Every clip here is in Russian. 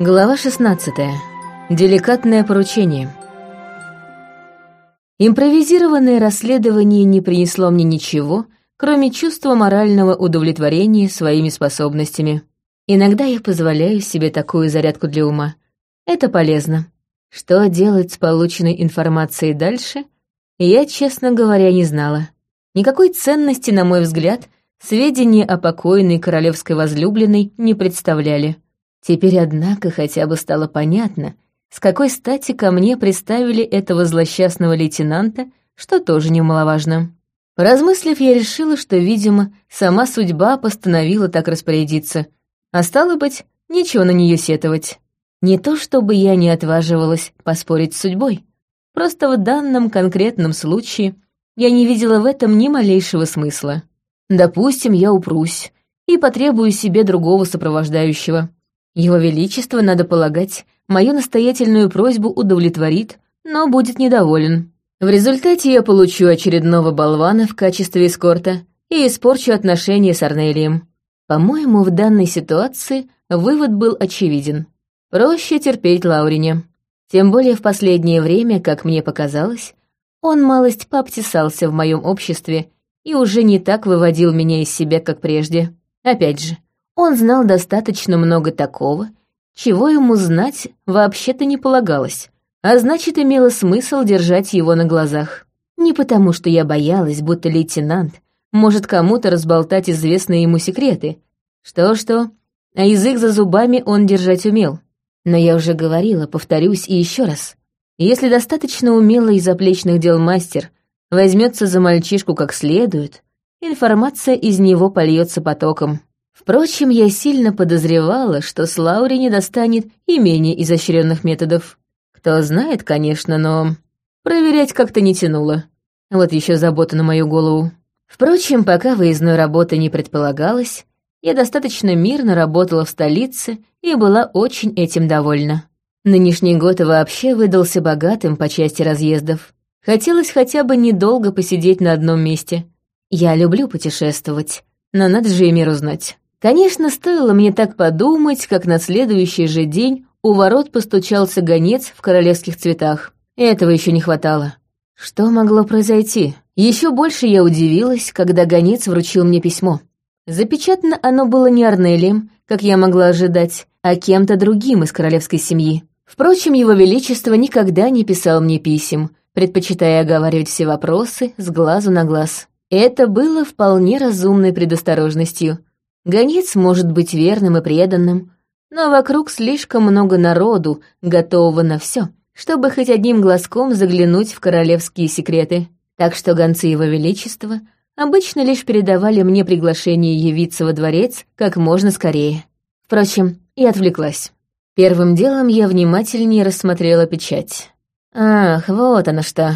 Глава 16. Деликатное поручение. Импровизированное расследование не принесло мне ничего, кроме чувства морального удовлетворения своими способностями. Иногда я позволяю себе такую зарядку для ума. Это полезно. Что делать с полученной информацией дальше, я, честно говоря, не знала. Никакой ценности, на мой взгляд, сведения о покойной королевской возлюбленной не представляли. Теперь, однако, хотя бы стало понятно, с какой стати ко мне приставили этого злосчастного лейтенанта, что тоже немаловажно. Поразмыслив, я решила, что, видимо, сама судьба постановила так распорядиться, а стало быть, ничего на нее сетовать. Не то чтобы я не отваживалась поспорить с судьбой, просто в данном конкретном случае я не видела в этом ни малейшего смысла. Допустим, я упрусь и потребую себе другого сопровождающего. Его Величество, надо полагать, мою настоятельную просьбу удовлетворит, но будет недоволен. В результате я получу очередного болвана в качестве эскорта и испорчу отношения с Арнелием. По-моему, в данной ситуации вывод был очевиден. Проще терпеть Лаурине. Тем более в последнее время, как мне показалось, он малость пообтесался в моем обществе и уже не так выводил меня из себя, как прежде. Опять же, он знал достаточно много такого, чего ему знать вообще-то не полагалось, а значит, имело смысл держать его на глазах. Не потому, что я боялась, будто лейтенант может кому-то разболтать известные ему секреты. Что-что, а язык за зубами он держать умел. Но я уже говорила, повторюсь и еще раз. Если достаточно умелый из заплечных дел мастер возьмется за мальчишку как следует, информация из него польется потоком. Впрочем, я сильно подозревала, что с Лаури не достанет и менее изощренных методов. Кто знает, конечно, но проверять как-то не тянуло. Вот еще забота на мою голову. Впрочем, пока выездной работы не предполагалось, я достаточно мирно работала в столице и была очень этим довольна. Нынешний год вообще выдался богатым по части разъездов. Хотелось хотя бы недолго посидеть на одном месте. Я люблю путешествовать, но надо же и мир узнать. Конечно, стоило мне так подумать, как на следующий же день у ворот постучался гонец в королевских цветах. Этого еще не хватало. Что могло произойти? Еще больше я удивилась, когда гонец вручил мне письмо. Запечатано оно было не Арнелием, как я могла ожидать, а кем-то другим из королевской семьи. Впрочем, его величество никогда не писал мне писем, предпочитая оговаривать все вопросы с глазу на глаз. Это было вполне разумной предосторожностью — Гонец может быть верным и преданным, но вокруг слишком много народу, готового на все, чтобы хоть одним глазком заглянуть в королевские секреты. Так что гонцы его величества обычно лишь передавали мне приглашение явиться во дворец как можно скорее. Впрочем, и отвлеклась. Первым делом я внимательнее рассмотрела печать. Ах, вот она что.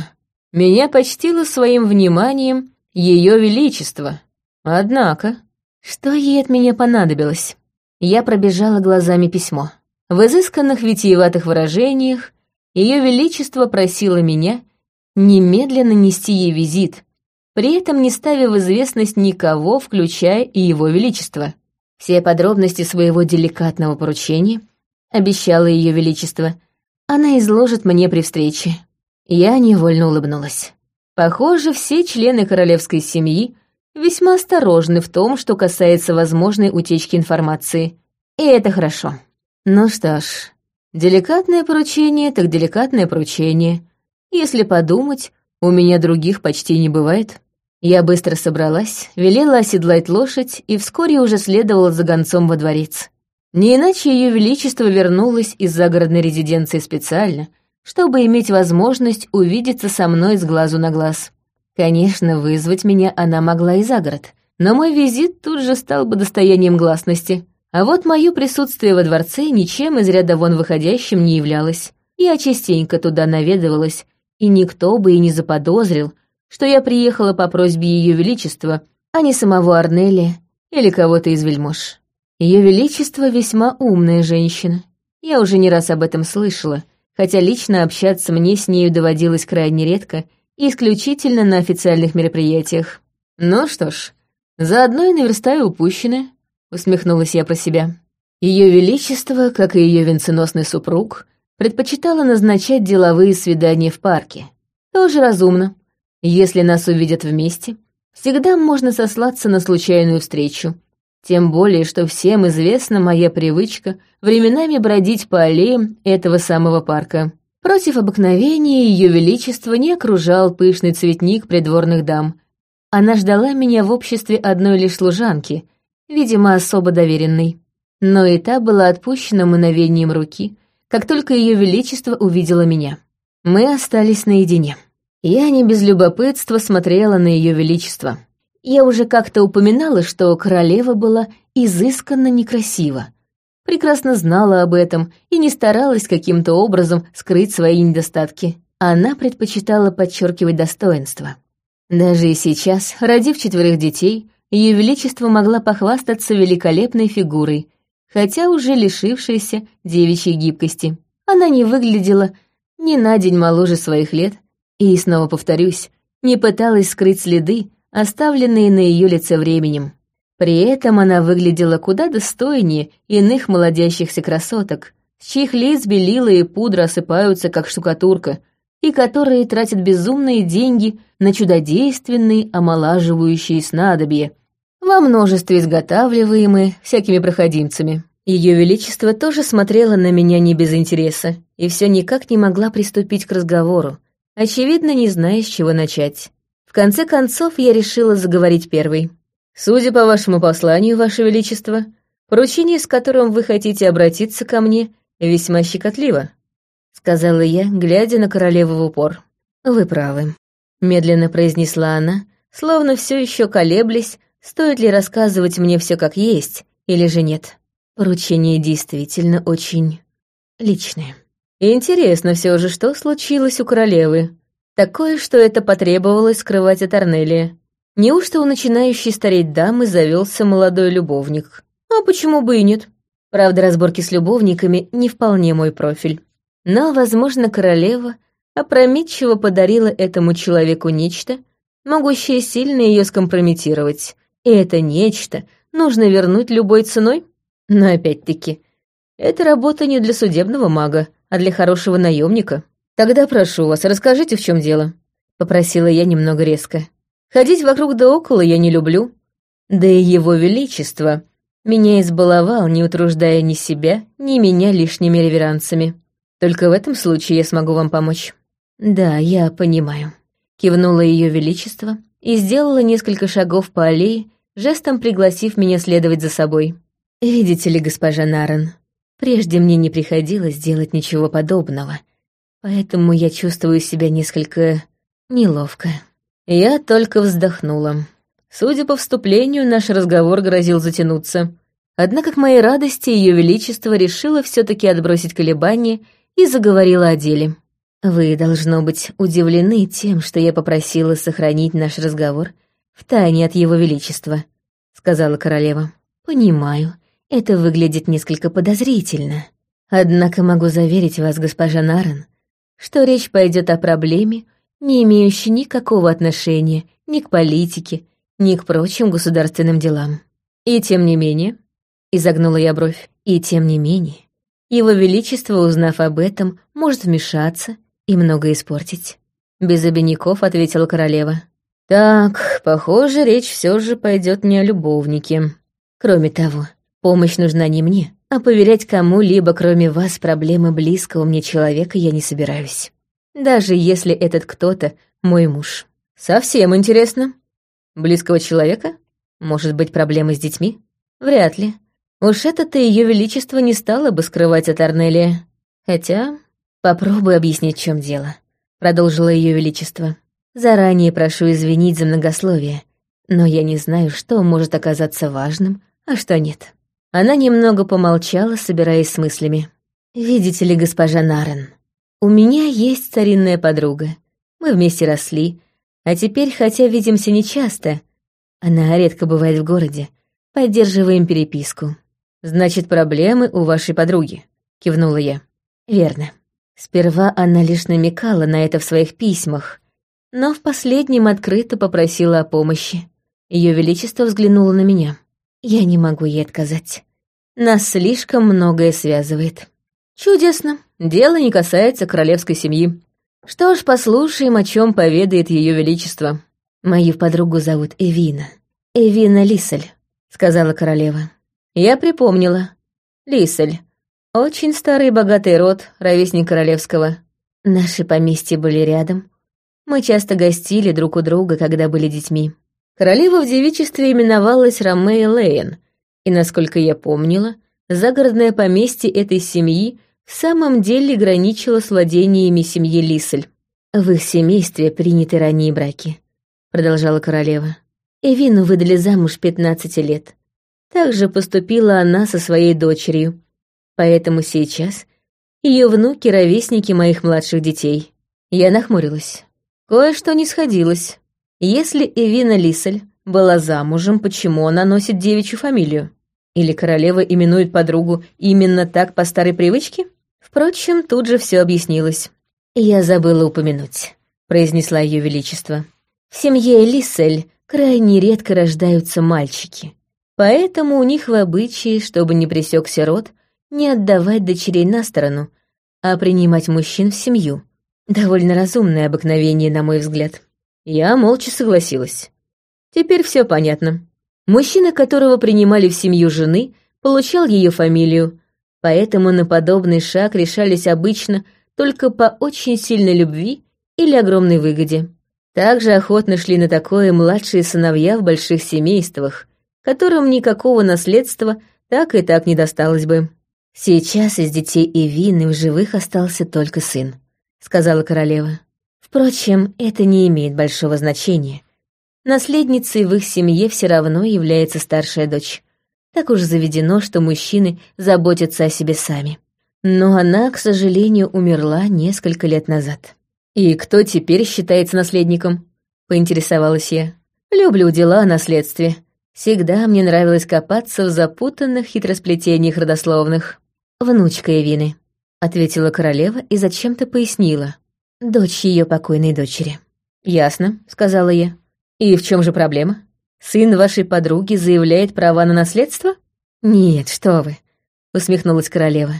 Меня почтило своим вниманием ее величество. Однако... Что ей от меня понадобилось? Я пробежала глазами письмо. В изысканных витиеватых выражениях Ее Величество просило меня немедленно нести ей визит, при этом не ставя в известность никого, включая и Его Величество. Все подробности своего деликатного поручения, обещало Ее Величество, она изложит мне при встрече. Я невольно улыбнулась. Похоже, все члены королевской семьи весьма осторожны в том, что касается возможной утечки информации. И это хорошо. Ну что ж, деликатное поручение так деликатное поручение. Если подумать, у меня других почти не бывает. Я быстро собралась, велела оседлать лошадь и вскоре уже следовала за гонцом во дворец. Не иначе ее величество вернулось из загородной резиденции специально, чтобы иметь возможность увидеться со мной с глазу на глаз. Конечно, вызвать меня она могла и за город, но мой визит тут же стал бы достоянием гласности. А вот мое присутствие во дворце ничем из ряда вон выходящим не являлось. Я частенько туда наведывалась, и никто бы и не заподозрил, что я приехала по просьбе Ее Величества, а не самого Арнелия или кого-то из вельмож. Ее Величество весьма умная женщина. Я уже не раз об этом слышала, хотя лично общаться мне с нею доводилось крайне редко — исключительно на официальных мероприятиях. Ну что ж, заодно и наверстаю упущенное, усмехнулась я про себя. Ее Величество, как и ее венценосный супруг, предпочитала назначать деловые свидания в парке. Тоже разумно. Если нас увидят вместе, всегда можно сослаться на случайную встречу. Тем более, что всем известна моя привычка временами бродить по аллеям этого самого парка. Против обыкновения Ее Величество не окружал пышный цветник придворных дам. Она ждала меня в обществе одной лишь служанки, видимо, особо доверенной. Но и та была отпущена мгновением руки, как только Ее Величество увидело меня. Мы остались наедине. Я не без любопытства смотрела на Ее Величество. Я уже как-то упоминала, что королева была изысканно некрасива. Прекрасно знала об этом и не старалась каким-то образом скрыть свои недостатки. Она предпочитала подчеркивать достоинства. Даже и сейчас, родив четверых детей, Ее Величество могла похвастаться великолепной фигурой, хотя уже лишившаяся девичьей гибкости. Она не выглядела ни на день моложе своих лет, и, снова повторюсь, не пыталась скрыть следы, оставленные на ее лице временем. При этом она выглядела куда достойнее иных молодящихся красоток, с чьих лиц белила и пудра осыпаются, как штукатурка, и которые тратят безумные деньги на чудодейственные омолаживающие снадобья, во множестве изготавливаемые всякими проходимцами. Ее Величество тоже смотрела на меня не без интереса и все никак не могла приступить к разговору, очевидно, не зная, с чего начать. В конце концов, я решила заговорить первой. «Судя по вашему посланию, Ваше Величество, поручение, с которым вы хотите обратиться ко мне, весьма щекотливо», — сказала я, глядя на королеву в упор. «Вы правы», — медленно произнесла она, словно все еще колеблясь, Стоит ли рассказывать мне все как есть, или же нет? Поручение действительно очень личное. Интересно все же, что случилось у королевы. Такое, что это потребовалось скрывать от Арнелия. Неужто у начинающей стареть дамы завелся молодой любовник? А почему бы и нет? Правда, разборки с любовниками не вполне мой профиль. Но, возможно, королева опрометчиво подарила этому человеку нечто, могущее сильно ее скомпрометировать, и это нечто нужно вернуть любой ценой? Но опять-таки, это работа не для судебного мага, а для хорошего наемника. Тогда прошу вас, расскажите, в чем дело. Попросила я немного резко. Ходить вокруг да около я не люблю. Да и его величество меня избаловал, не утруждая ни себя, ни меня лишними реверансами. Только в этом случае я смогу вам помочь. Да, я понимаю. Кивнула ее величество и сделала несколько шагов по аллее, жестом пригласив меня следовать за собой. «Видите ли, госпожа Наран, прежде мне не приходилось делать ничего подобного, поэтому я чувствую себя несколько неловко». Я только вздохнула. Судя по вступлению, наш разговор грозил затянуться. Однако, к моей радости, Ее Величество решило все таки отбросить колебания и заговорила о деле. «Вы, должно быть, удивлены тем, что я попросила сохранить наш разговор в тайне от Его Величества», — сказала королева. «Понимаю, это выглядит несколько подозрительно. Однако могу заверить вас, госпожа Нарен, что речь пойдет о проблеме, не имеющей никакого отношения ни к политике, ни к прочим государственным делам. И тем не менее, изогнула я бровь, и тем не менее, его Величество, узнав об этом, может вмешаться и много испортить. Без обиняков ответила королева. Так, похоже, речь все же пойдет не о любовнике. Кроме того, помощь нужна не мне, а поверять кому-либо, кроме вас, проблемы близкого мне человека я не собираюсь. Даже если этот кто-то мой муж. Совсем интересно. Близкого человека? Может быть, проблемы с детьми? Вряд ли. Уж это-то ее величество не стало бы скрывать от Арнелия. Хотя, попробуй объяснить, в чем дело. Продолжила ее величество. Заранее прошу извинить за многословие, но я не знаю, что может оказаться важным, а что нет». Она немного помолчала, собираясь с мыслями. «Видите ли, госпожа Нарен, у меня есть старинная подруга. Мы вместе росли, а теперь, хотя видимся нечасто, она редко бывает в городе, поддерживаем переписку. Значит, проблемы у вашей подруги», — кивнула я. «Верно. Сперва она лишь намекала на это в своих письмах, но в последнем открыто попросила о помощи. Ее Величество взглянуло на меня. Я не могу ей отказать. Нас слишком многое связывает. Чудесно, дело не касается королевской семьи. Что ж, послушаем, о чем поведает ее величество. Мою подругу зовут Эвина. Эвина Лисель, сказала королева. Я припомнила. Лисель. Очень старый богатый род, ровесник королевского. Наши поместья были рядом. Мы часто гостили друг у друга, когда были детьми. Королева в девичестве именовалась Ромея Лейн, и, насколько я помнила, загородное поместье этой семьи в самом деле граничило с владениями семьи Лисель. «В их семействе приняты ранние браки», — продолжала королева. «Эвину выдали замуж 15 лет. Так же поступила она со своей дочерью, поэтому сейчас ее внуки — ровесники моих младших детей». Я нахмурилась. Кое-что не сходилось. Если Эвина Лисель была замужем, почему она носит девичью фамилию? Или королева именует подругу именно так по старой привычке? Впрочем, тут же все объяснилось. «Я забыла упомянуть», — произнесла ее величество. «В семье Лисель крайне редко рождаются мальчики, поэтому у них в обычае, чтобы не пресекся род, не отдавать дочерей на сторону, а принимать мужчин в семью. Довольно разумное обыкновение, на мой взгляд». Я молча согласилась. Теперь все понятно. Мужчина, которого принимали в семью жены, получал ее фамилию, поэтому на подобный шаг решались обычно только по очень сильной любви или огромной выгоде. Также охотно шли на такое младшие сыновья в больших семействах, которым никакого наследства так и так не досталось бы. «Сейчас из детей Эвины в живых остался только сын», — сказала королева. Впрочем, это не имеет большого значения. Наследницей в их семье все равно является старшая дочь. Так уж заведено, что мужчины заботятся о себе сами. Но она, к сожалению, умерла несколько лет назад. «И кто теперь считается наследником?» — поинтересовалась я. «Люблю дела о наследстве. Всегда мне нравилось копаться в запутанных хитросплетениях родословных. Внучка Эвины», — ответила королева и зачем-то пояснила. Дочь ее покойной дочери. Ясно, сказала я. И в чем же проблема? Сын вашей подруги заявляет права на наследство? Нет, что вы, усмехнулась королева.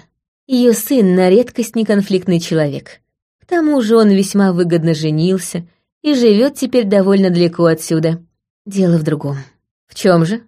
Ее сын на редкость неконфликтный человек. К тому же он весьма выгодно женился и живет теперь довольно далеко отсюда. Дело в другом. В чем же?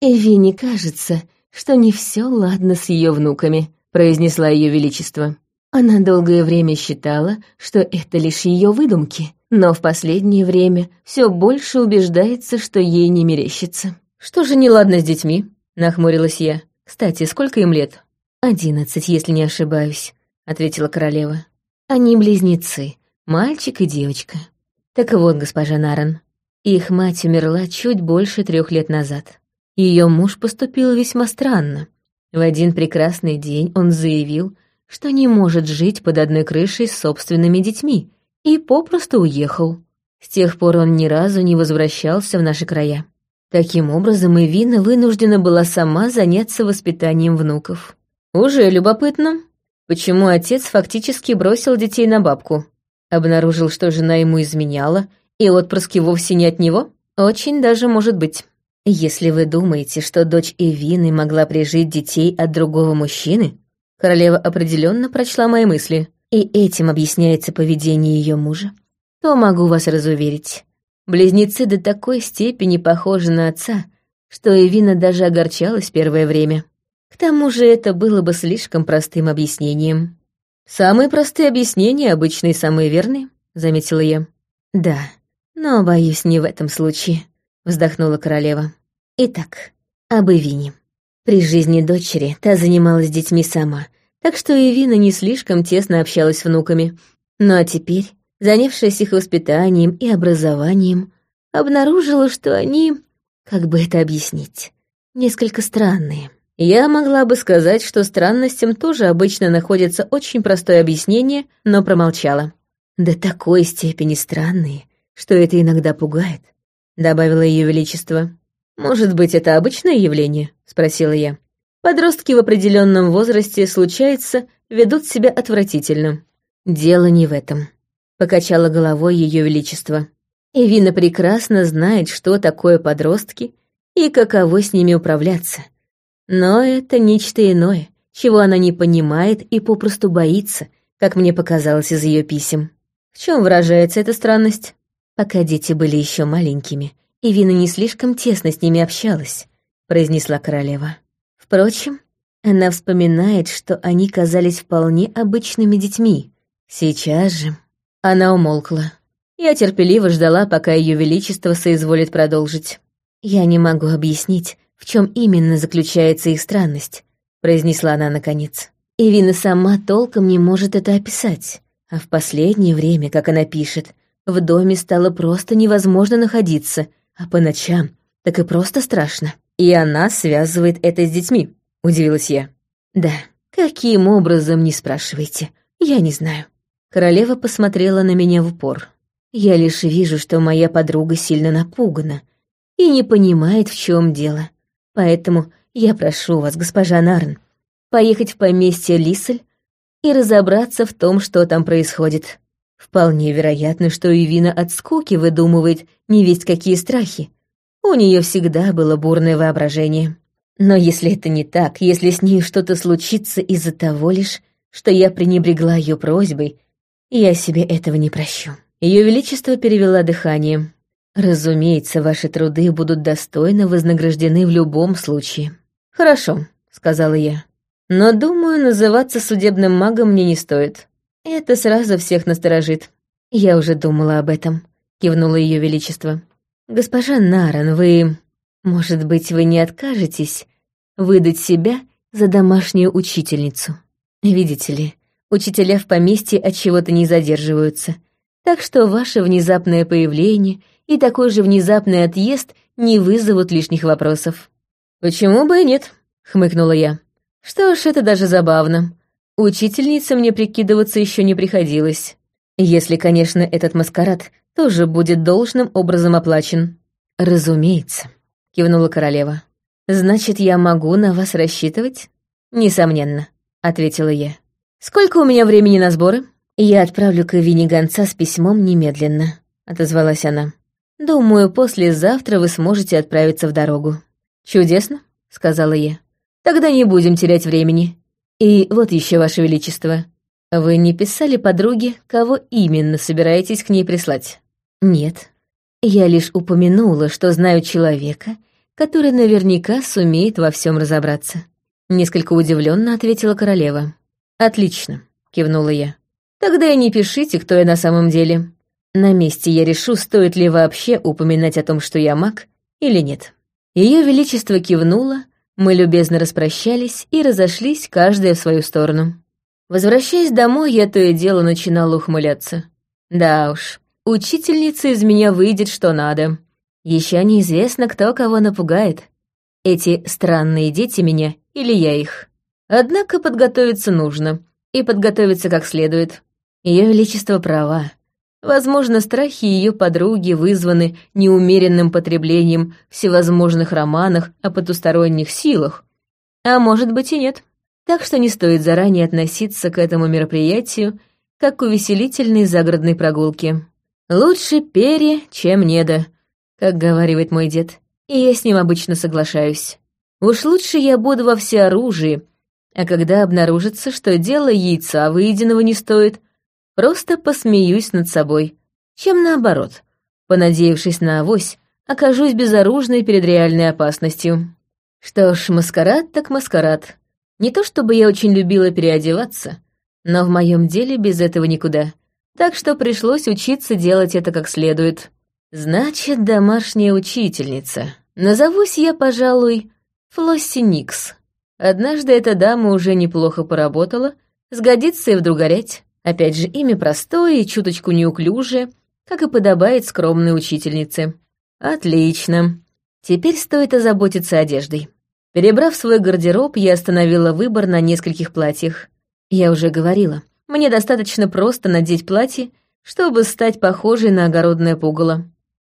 Эвине кажется, что не все ладно с ее внуками, произнесла ее величество. Она долгое время считала, что это лишь ее выдумки, но в последнее время все больше убеждается, что ей не мерещится. «Что же неладно с детьми?» — нахмурилась я. «Кстати, сколько им лет?» «Одиннадцать, если не ошибаюсь», — ответила королева. «Они близнецы, мальчик и девочка. Так вот, госпожа Наран, их мать умерла чуть больше трех лет назад. Ее муж поступил весьма странно. В один прекрасный день он заявил, что не может жить под одной крышей с собственными детьми, и попросту уехал. С тех пор он ни разу не возвращался в наши края. Таким образом, Эвина вынуждена была сама заняться воспитанием внуков. Уже любопытно, почему отец фактически бросил детей на бабку. Обнаружил, что жена ему изменяла, и отпрыски вовсе не от него? Очень даже может быть. Если вы думаете, что дочь Эвины могла прижить детей от другого мужчины, Королева определенно прочла мои мысли, и этим объясняется поведение ее мужа. То могу вас разуверить. Близнецы до такой степени похожи на отца, что Эвина даже огорчалась первое время. К тому же это было бы слишком простым объяснением. «Самые простые объяснения обычно и самые верные», — заметила я. «Да, но, боюсь, не в этом случае», — вздохнула королева. «Итак, об Эвине. При жизни дочери та занималась детьми сама, так что Эвина не слишком тесно общалась с внуками. Ну а теперь, занявшись их воспитанием и образованием, обнаружила, что они, как бы это объяснить, несколько странные. Я могла бы сказать, что странностям тоже обычно находится очень простое объяснение, но промолчала. До такой степени странные, что это иногда пугает, добавила ее величество. Может быть, это обычное явление? спросила я. Подростки в определенном возрасте, случается, ведут себя отвратительно. Дело не в этом. Покачала головой ее величество. Эвина прекрасно знает, что такое подростки и каково с ними управляться. Но это нечто иное, чего она не понимает и попросту боится, как мне показалось из ее писем. В чем выражается эта странность? Пока дети были еще маленькими, и Вина не слишком тесно с ними общалась, произнесла королева. Впрочем, она вспоминает, что они казались вполне обычными детьми. Сейчас же она умолкла. Я терпеливо ждала, пока Ее Величество соизволит продолжить. «Я не могу объяснить, в чем именно заключается их странность», — произнесла она наконец. И Вина сама толком не может это описать. А в последнее время, как она пишет, в доме стало просто невозможно находиться, а по ночам так и просто страшно. И она связывает это с детьми, удивилась я. Да, каким образом, не спрашивайте, я не знаю. Королева посмотрела на меня в упор. Я лишь вижу, что моя подруга сильно напугана и не понимает, в чем дело. Поэтому я прошу вас, госпожа Нарн, поехать в поместье Лисель и разобраться в том, что там происходит. Вполне вероятно, что Ивина от скуки выдумывает не весть какие страхи. У нее всегда было бурное воображение. Но если это не так, если с ней что-то случится из-за того лишь, что я пренебрегла ее просьбой, я себе этого не прощу. Ее Величество перевела дыхание. «Разумеется, ваши труды будут достойно вознаграждены в любом случае». «Хорошо», — сказала я. «Но, думаю, называться судебным магом мне не стоит. Это сразу всех насторожит». «Я уже думала об этом», — кивнуло Ее Величество. «Госпожа Наран, вы... Может быть, вы не откажетесь выдать себя за домашнюю учительницу? Видите ли, учителя в поместье от чего-то не задерживаются, так что ваше внезапное появление и такой же внезапный отъезд не вызовут лишних вопросов. «Почему бы и нет?» — хмыкнула я. «Что ж, это даже забавно. Учительница мне прикидываться еще не приходилось. Если, конечно, этот маскарад тоже будет должным образом оплачен». «Разумеется», — кивнула королева. «Значит, я могу на вас рассчитывать?» «Несомненно», — ответила я. «Сколько у меня времени на сборы?» «Я отправлю к Эвине гонца с письмом немедленно», — отозвалась она. «Думаю, послезавтра вы сможете отправиться в дорогу». «Чудесно», — сказала я. «Тогда не будем терять времени. И вот еще, Ваше Величество, вы не писали подруге, кого именно собираетесь к ней прислать?» «Нет. Я лишь упомянула, что знаю человека, который наверняка сумеет во всем разобраться». Несколько удивленно ответила королева. «Отлично», — кивнула я. Тогда и не пишите, кто я на самом деле. На месте я решу, стоит ли вообще упоминать о том, что я маг, или нет. Ее Величество кивнуло, мы любезно распрощались и разошлись, каждая в свою сторону. Возвращаясь домой, я то и дело начинала ухмыляться. Да уж, учительница из меня выйдет что надо. Еще неизвестно, кто кого напугает. Эти странные дети меня или я их. Однако подготовиться нужно, и подготовиться как следует. Ее Величество права. Возможно, страхи ее подруги вызваны неумеренным потреблением всевозможных романах о потусторонних силах, а может быть и нет. Так что не стоит заранее относиться к этому мероприятию как к увеселительной загородной прогулке. Лучше перья, чем недо, как говаривает мой дед, и я с ним обычно соглашаюсь. Уж лучше я буду во всеоружии, а когда обнаружится, что дело яйца выеденного не стоит, Просто посмеюсь над собой, чем наоборот, понадеявшись на авось, окажусь безоружной перед реальной опасностью. Что ж, маскарад так маскарад. Не то чтобы я очень любила переодеваться, но в моем деле без этого никуда. Так что пришлось учиться делать это как следует. Значит, домашняя учительница. Назовусь я, пожалуй, Флосси Никс. Однажды эта дама уже неплохо поработала, сгодится и вдруг горять. Опять же, имя простое и чуточку неуклюжее, как и подобает скромной учительнице. Отлично. Теперь стоит озаботиться одеждой. Перебрав свой гардероб, я остановила выбор на нескольких платьях. Я уже говорила, мне достаточно просто надеть платье, чтобы стать похожей на огородное пугало.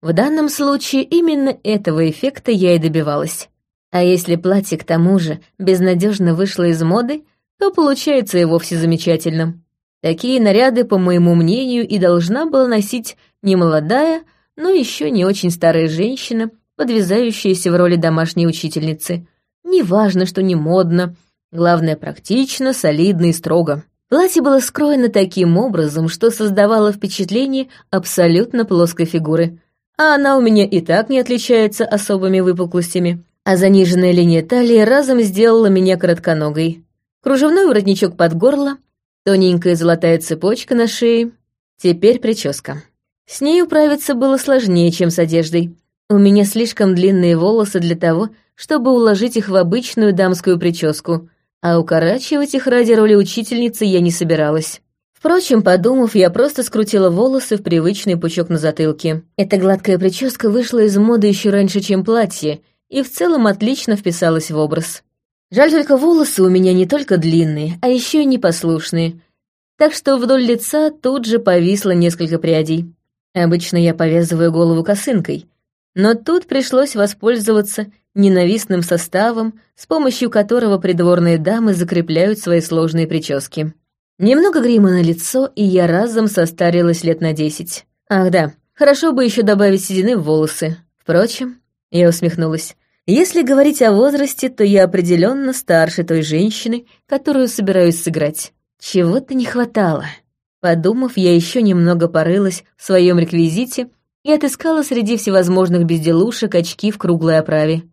В данном случае именно этого эффекта я и добивалась. А если платье к тому же безнадежно вышло из моды, то получается и вовсе замечательно. Такие наряды, по моему мнению, и должна была носить не молодая, но еще не очень старая женщина, подвязающаяся в роли домашней учительницы, Неважно, что не модно, главное, практично, солидно и строго. Платье было скроено таким образом, что создавало впечатление абсолютно плоской фигуры, а она у меня и так не отличается особыми выпуклостями, а заниженная линия талии разом сделала меня коротконогой. Кружевной воротничок под горло, тоненькая золотая цепочка на шее. Теперь прическа. С ней управиться было сложнее, чем с одеждой. У меня слишком длинные волосы для того, чтобы уложить их в обычную дамскую прическу, а укорачивать их ради роли учительницы я не собиралась. Впрочем, подумав, я просто скрутила волосы в привычный пучок на затылке. Эта гладкая прическа вышла из моды еще раньше, чем платье, и в целом отлично вписалась в образ. Жаль только волосы у меня не только длинные, а еще и непослушные, так что вдоль лица тут же повисло несколько прядей. Обычно я повязываю голову косынкой, но тут пришлось воспользоваться ненавистным составом, с помощью которого придворные дамы закрепляют свои сложные прически. Немного грима на лицо, и я разом состарилась лет на десять. Ах да, хорошо бы еще добавить седины в волосы. Впрочем, я усмехнулась. Если говорить о возрасте, то я определенно старше той женщины, которую собираюсь сыграть. Чего-то не хватало. Подумав, я еще немного порылась в своем реквизите и отыскала среди всевозможных безделушек очки в круглой оправе.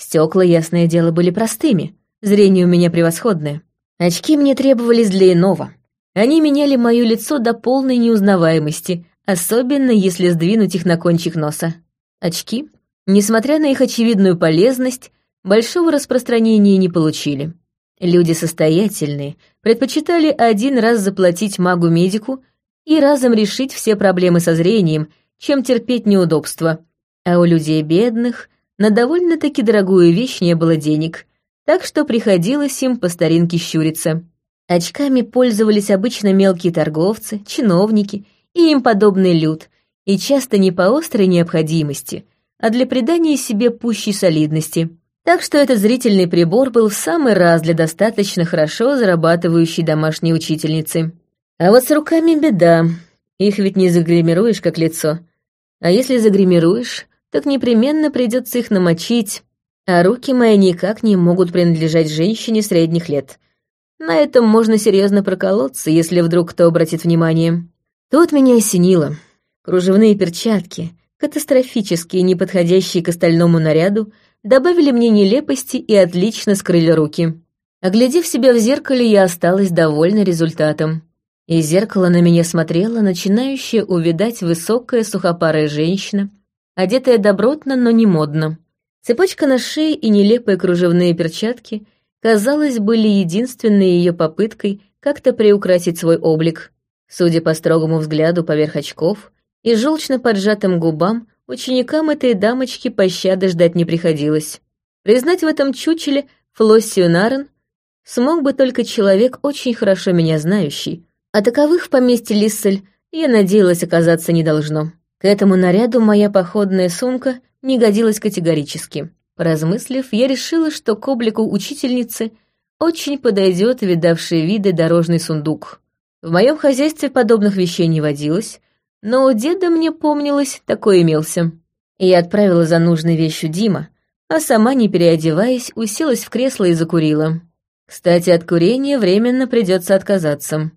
Стекла, ясное дело, были простыми, зрение у меня превосходное. Очки мне требовались для иного. Они меняли мое лицо до полной неузнаваемости, особенно если сдвинуть их на кончик носа. Очки, несмотря на их очевидную полезность, большого распространения не получили. Люди состоятельные предпочитали один раз заплатить магу-медику и разом решить все проблемы со зрением, чем терпеть неудобства. А у людей бедных на довольно-таки дорогую вещь не было денег, так что приходилось им по старинке щуриться. Очками пользовались обычно мелкие торговцы, чиновники и им подобный люд, и часто не по острой необходимости, а для придания себе пущей солидности. Так что этот зрительный прибор был в самый раз для достаточно хорошо зарабатывающей домашней учительницы. А вот с руками беда. Их ведь не загримируешь как лицо. А если загримируешь, так непременно придется их намочить, а руки мои никак не могут принадлежать женщине средних лет. На этом можно серьезно проколоться, если вдруг кто обратит внимание. Тут меня осенило. Кружевные перчатки, катастрофически неподходящие к остальному наряду, добавили мне нелепости и отлично скрыли руки. Оглядев себя в зеркале, я осталась довольна результатом. Из зеркала на меня смотрела начинающая увидать высокая сухопарая женщина, одетая добротно, но не модно. Цепочка на шее и нелепые кружевные перчатки, казалось, были единственной ее попыткой как-то приукрасить свой облик. Судя по строгому взгляду поверх очков и желчно поджатым губам, ученикам этой дамочки пощады ждать не приходилось. Признать в этом чучеле Флоссию Нарен смог бы только человек, очень хорошо меня знающий, а таковых в поместье Лиссель я надеялась оказаться не должно. К этому наряду моя походная сумка не годилась категорически. Поразмыслив, я решила, что к облику учительницы очень подойдет видавший виды дорожный сундук. В моем хозяйстве подобных вещей не водилось, но у деда мне помнилось, такой имелся. И я отправила за нужной вещью Дима, а сама, не переодеваясь, уселась в кресло и закурила. Кстати, от курения временно придется отказаться.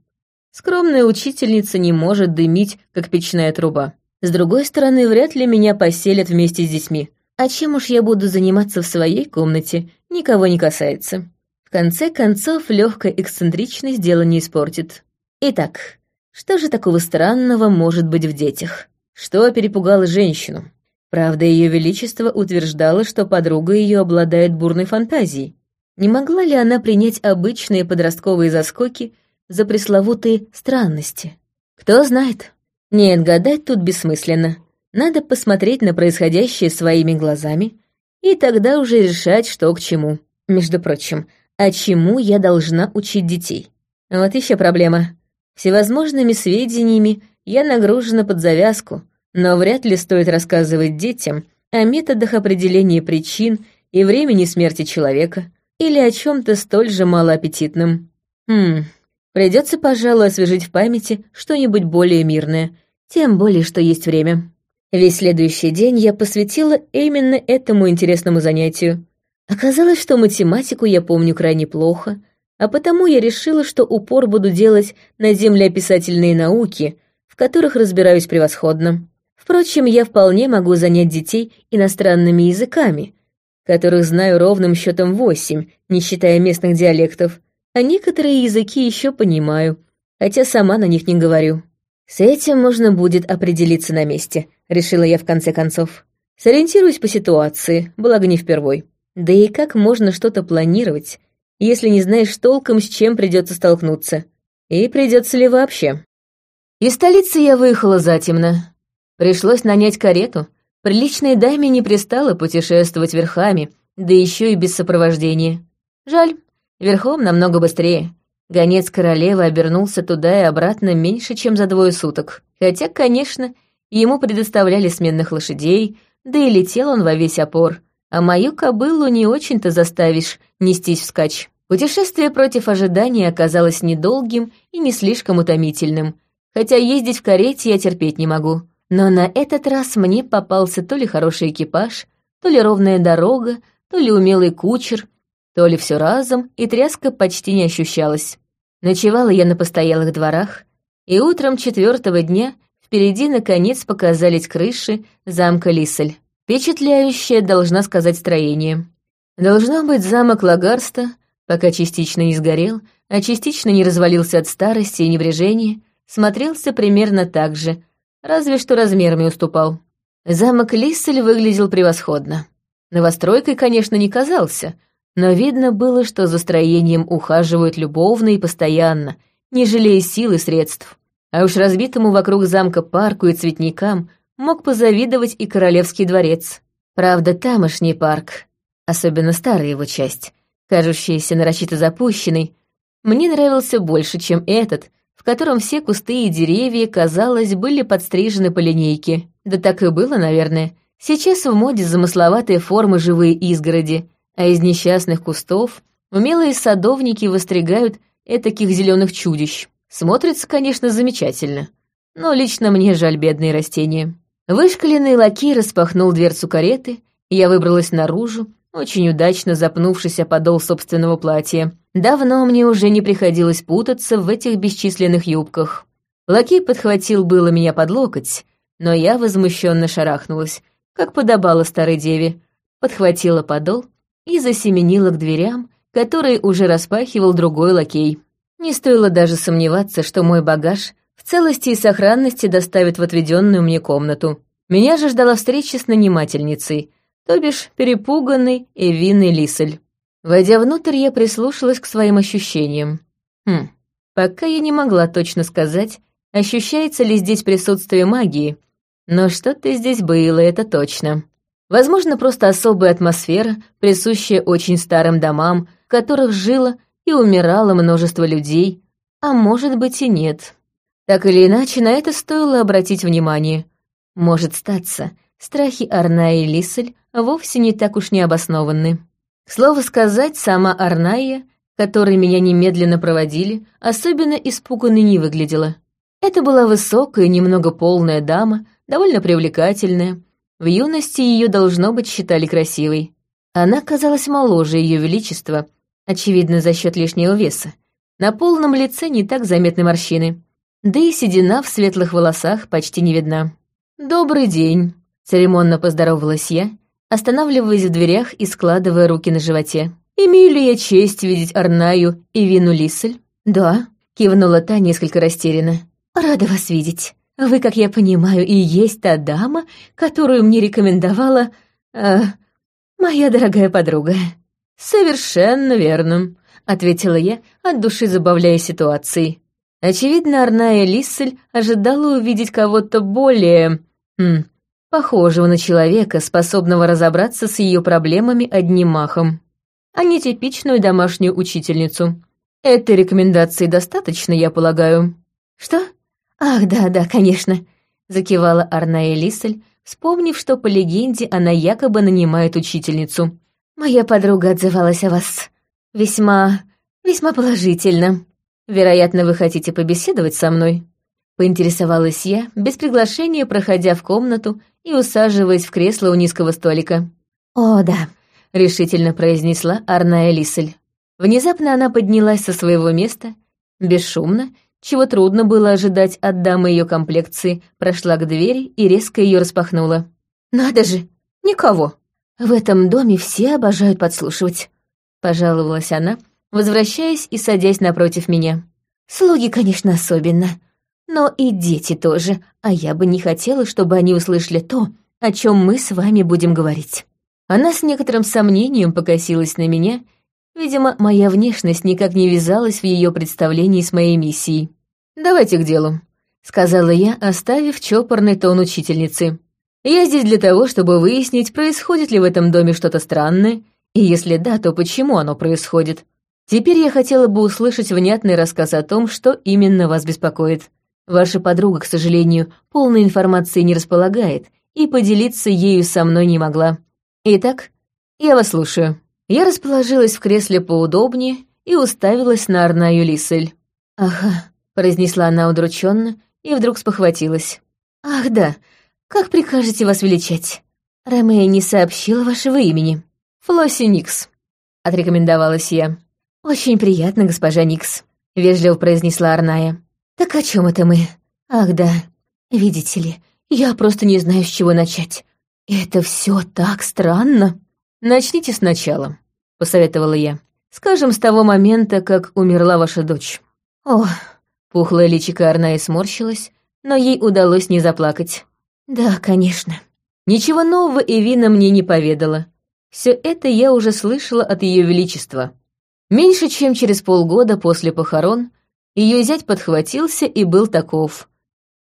Скромная учительница не может дымить, как печная труба. С другой стороны, вряд ли меня поселят вместе с детьми. А чем уж я буду заниматься в своей комнате, никого не касается. В конце концов, легкая эксцентричность дело не испортит. Итак, что же такого странного может быть в детях? Что перепугало женщину? Правда, ее величество утверждало, что подруга ее обладает бурной фантазией. Не могла ли она принять обычные подростковые заскоки за пресловутые странности? Кто знает. Нет, гадать тут бессмысленно. Надо посмотреть на происходящее своими глазами и тогда уже решать, что к чему. Между прочим, а чему я должна учить детей? Вот еще проблема. Всевозможными сведениями я нагружена под завязку, но вряд ли стоит рассказывать детям о методах определения причин и времени смерти человека или о чем-то столь же малоаппетитном. Хм, придется, пожалуй, освежить в памяти что-нибудь более мирное, тем более, что есть время. Весь следующий день я посвятила именно этому интересному занятию. Оказалось, что математику я помню крайне плохо, а потому я решила, что упор буду делать на землеописательные науки, в которых разбираюсь превосходно. Впрочем, я вполне могу занять детей иностранными языками, которых знаю ровным счетом восемь, не считая местных диалектов, а некоторые языки еще понимаю, хотя сама на них не говорю. С этим можно будет определиться на месте, решила я в конце концов. Сориентируюсь по ситуации, благо не впервой. Да и как можно что-то планировать, если не знаешь толком, с чем придется столкнуться? И придется ли вообще? Из столицы я выехала затемно. Пришлось нанять карету. Приличной даме не пристало путешествовать верхами, да еще и без сопровождения. Жаль, верхом намного быстрее. Гонец королевы обернулся туда и обратно меньше, чем за двое суток. Хотя, конечно, ему предоставляли сменных лошадей, да и летел он во весь опор. А мою кобылу не очень-то заставишь нестись вскачь. Путешествие против ожидания оказалось недолгим и не слишком утомительным, хотя ездить в карете я терпеть не могу. Но на этот раз мне попался то ли хороший экипаж, то ли ровная дорога, то ли умелый кучер, то ли все разом, и тряска почти не ощущалась. Ночевала я на постоялых дворах, и утром четвертого дня впереди наконец показались крыши замка Лисель. Впечатляющее, должна сказать, строение. Должно быть замок Лагарста, пока частично не сгорел, а частично не развалился от старости и небрежения, смотрелся примерно так же, разве что размерами уступал. Замок Лиссель выглядел превосходно. Новостройкой, конечно, не казался, но видно было, что за строением ухаживают любовно и постоянно, не жалея сил и средств. А уж разбитому вокруг замка парку и цветникам мог позавидовать и королевский дворец. Правда, тамошний парк, особенно старая его часть, кажущаяся нарочито запущенной, мне нравился больше, чем этот, в котором все кусты и деревья, казалось, были подстрижены по линейке. Да так и было, наверное. Сейчас в моде замысловатые формы живые изгороди, а из несчастных кустов умелые садовники востригают этаких зеленых чудищ. Смотрится, конечно, замечательно, но лично мне жаль бедные растения. Вышкаленный лаки распахнул дверцу кареты, и я выбралась наружу, очень удачно запнувшись о подол собственного платья. Давно мне уже не приходилось путаться в этих бесчисленных юбках. Лаки подхватил было меня под локоть, но я возмущенно шарахнулась, как подобало старой деве, подхватила подол и засеменила к дверям, которые уже распахивал другой лакей. Не стоило даже сомневаться, что мой багаж в целости и сохранности доставят в отведенную мне комнату. Меня же ждала встреча с нанимательницей, то бишь перепуганный Эвиной Лисель. Войдя внутрь, я прислушалась к своим ощущениям. Хм, пока я не могла точно сказать, ощущается ли здесь присутствие магии, но что-то здесь было, это точно. Возможно, просто особая атмосфера, присущая очень старым домам, в которых жило и умирало множество людей, а может быть и нет. Так или иначе, на это стоило обратить внимание. Может статься, страхи Арна и Лисель вовсе не так уж необоснованны. К слову сказать, сама Арная, которой меня немедленно проводили, особенно испуганной не выглядела. Это была высокая, немного полная дама, довольно привлекательная. В юности ее, должно быть, считали красивой. Она казалась моложе ее величества, очевидно, за счет лишнего веса. На полном лице не так заметны морщины. Да и седина в светлых волосах почти не видна. «Добрый день», — церемонно поздоровалась я, останавливаясь в дверях и складывая руки на животе. «Имею ли я честь видеть Арнаю и Вину Лиссель?» «Да», — кивнула та несколько растерянно. «Рада вас видеть. Вы, как я понимаю, и есть та дама, которую мне рекомендовала... Э, моя дорогая подруга». «Совершенно верно», — ответила я, от души забавляя ситуацией. Очевидно, Арная Лиссель ожидала увидеть кого-то более... Хм, похожего на человека, способного разобраться с ее проблемами одним махом, а не типичную домашнюю учительницу. Этой рекомендации достаточно, я полагаю. Что? Ах, да, да, конечно, закивала Арная Лисель, вспомнив, что по легенде она якобы нанимает учительницу. Моя подруга отзывалась о вас весьма, весьма положительно. Вероятно, вы хотите побеседовать со мной? Поинтересовалась я, без приглашения проходя в комнату и усаживаясь в кресло у низкого столика. «О, да, — решительно произнесла Арная Лисель. Внезапно она поднялась со своего места, бесшумно, чего трудно было ожидать от дамы ее комплекции, прошла к двери и резко ее распахнула. «Надо же! Никого! В этом доме все обожают подслушивать», — пожаловалась она, возвращаясь и садясь напротив меня. «Слуги, конечно, особенно, но и дети тоже, а я бы не хотела, чтобы они услышали то, о чем мы с вами будем говорить». Она с некоторым сомнением покосилась на меня, видимо, моя внешность никак не вязалась в ее представлении с моей миссией. «Давайте к делу», — сказала я, оставив чопорный тон учительницы. «Я здесь для того, чтобы выяснить, происходит ли в этом доме что-то странное, и если да, то почему оно происходит. Теперь я хотела бы услышать внятный рассказ о том, что именно вас беспокоит. Ваша подруга, к сожалению, полной информации не располагает, и поделиться ею со мной не могла. Итак, я вас слушаю. Я расположилась в кресле поудобнее и уставилась на Арнаю Лисель. «Ага», — произнесла она удрученно и вдруг спохватилась. «Ах да, как прикажете вас величать? Ромея не сообщила вашего имени». «Флосси Никс», — отрекомендовалась я. «Очень приятно, госпожа Никс», — вежливо произнесла Арная. «Так о чем это мы? Ах да, видите ли, я просто не знаю, с чего начать. Это все так странно. Начните сначала, посоветовала я. Скажем, с того момента, как умерла ваша дочь. О, пухлая личико Арнаи сморщилась, но ей удалось не заплакать. Да, конечно. Ничего нового Эвина мне не поведала. Все это я уже слышала от Ее Величества. Меньше чем через полгода после похорон ее зять подхватился и был таков.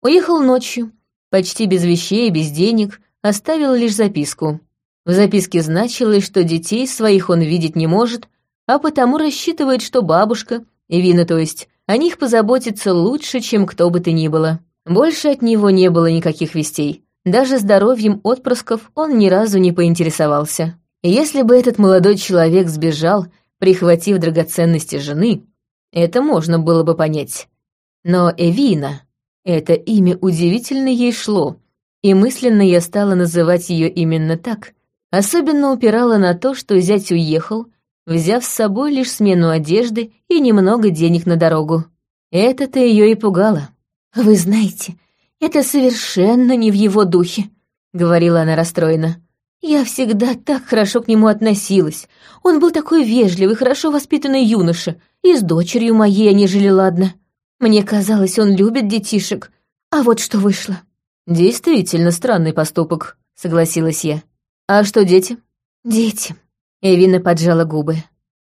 Уехал ночью, почти без вещей без денег, оставил лишь записку. В записке значилось, что детей своих он видеть не может, а потому рассчитывает, что бабушка, Эвина то есть, о них позаботится лучше, чем кто бы то ни было. Больше от него не было никаких вестей. Даже здоровьем отпрысков он ни разу не поинтересовался. Если бы этот молодой человек сбежал, прихватив драгоценности жены, это можно было бы понять. Но Эвина, это имя удивительно ей шло, и мысленно я стала называть ее именно так. Особенно упирала на то, что зять уехал, взяв с собой лишь смену одежды и немного денег на дорогу. Это-то ее и пугало. «Вы знаете, это совершенно не в его духе», — говорила она расстроена. «Я всегда так хорошо к нему относилась. Он был такой вежливый, хорошо воспитанный юноша, и с дочерью моей они жили ладно. Мне казалось, он любит детишек. А вот что вышло. Действительно странный поступок, согласилась я. А что дети? Дети. Эвина поджала губы.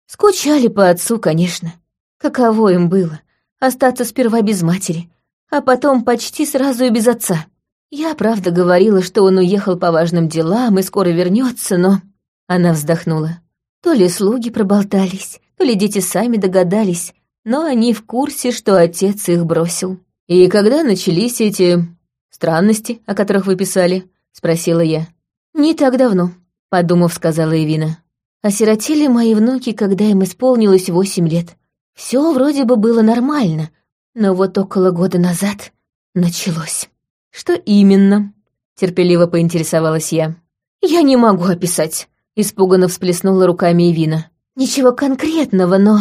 Скучали по отцу, конечно. Каково им было остаться сперва без матери, а потом почти сразу и без отца. Я правда говорила, что он уехал по важным делам и скоро вернется, но... Она вздохнула. То ли слуги проболтались, то ли дети сами догадались, но они в курсе, что отец их бросил. «И когда начались эти странности, о которых вы писали?» — спросила я. «Не так давно», — подумав, сказала Эвина. «Осиротели мои внуки, когда им исполнилось восемь лет. Все вроде бы было нормально, но вот около года назад началось». «Что именно?» — терпеливо поинтересовалась я. «Я не могу описать», — испуганно всплеснула руками Эвина. «Ничего конкретного, но...»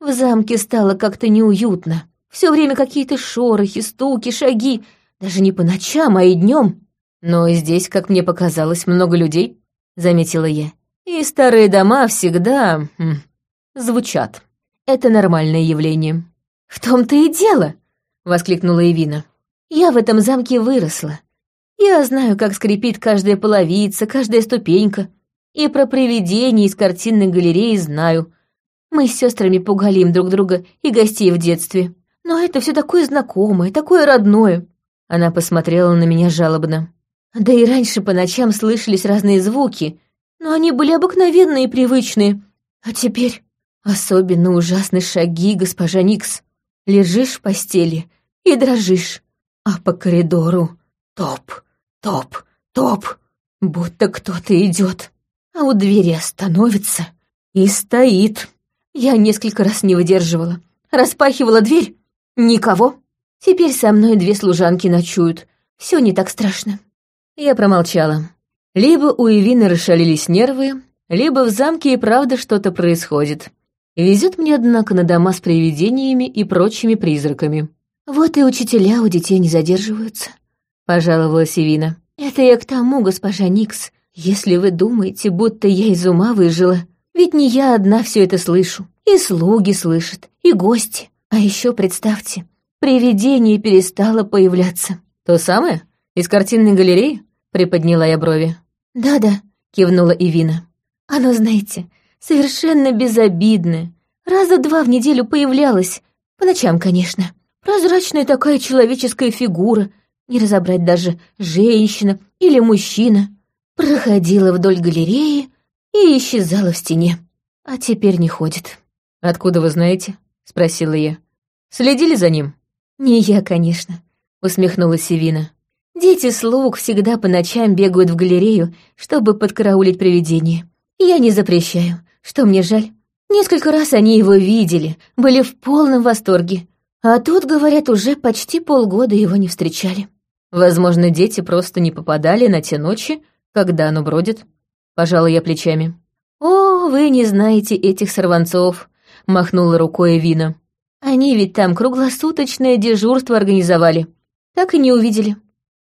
В замке стало как-то неуютно. Все время какие-то шорохи, стуки, шаги. Даже не по ночам, а и днем. Но здесь, как мне показалось, много людей, заметила я. И старые дома всегда... Хм, звучат. Это нормальное явление. В том-то и дело, воскликнула Эвина. Я в этом замке выросла. Я знаю, как скрипит каждая половица, каждая ступенька. И про привидения из картинной галереи знаю — мы с сестрами пугали им друг друга и гостей в детстве. Но это все такое знакомое, такое родное. Она посмотрела на меня жалобно. Да и раньше по ночам слышались разные звуки, но они были обыкновенные и привычные. А теперь особенно ужасные шаги, госпожа Никс. Лежишь в постели и дрожишь, а по коридору топ, топ, топ, будто кто-то идет, а у двери остановится и стоит. Я несколько раз не выдерживала. Распахивала дверь. Никого. Теперь со мной две служанки ночуют. Все не так страшно. Я промолчала. Либо у Эвины расшалились нервы, либо в замке и правда что-то происходит. Везет мне, однако, на дома с привидениями и прочими призраками. «Вот и учителя у детей не задерживаются», — пожаловалась Ивина. «Это я к тому, госпожа Никс, если вы думаете, будто я из ума выжила, ведь не я одна все это слышу. И слуги слышат, и гости. А еще представьте, привидение перестало появляться». «То самое? Из картинной галереи?» — приподняла я брови. «Да-да», — кивнула Ивина. «Оно, знаете, совершенно безобидная. Раза два в неделю появлялась, по ночам, конечно. Прозрачная такая человеческая фигура, не разобрать даже женщина или мужчина. Проходила вдоль галереи и исчезала в стене. А теперь не ходит. «Откуда вы знаете?» — спросила я. «Следили за ним?» «Не я, конечно», — усмехнулась Севина. «Дети слуг всегда по ночам бегают в галерею, чтобы подкараулить привидение. Я не запрещаю, что мне жаль. Несколько раз они его видели, были в полном восторге. А тут, говорят, уже почти полгода его не встречали. Возможно, дети просто не попадали на те ночи, когда оно бродит. Пожала я плечами. «О, вы не знаете этих сорванцов», — махнула рукой Вина. «Они ведь там круглосуточное дежурство организовали. Так и не увидели.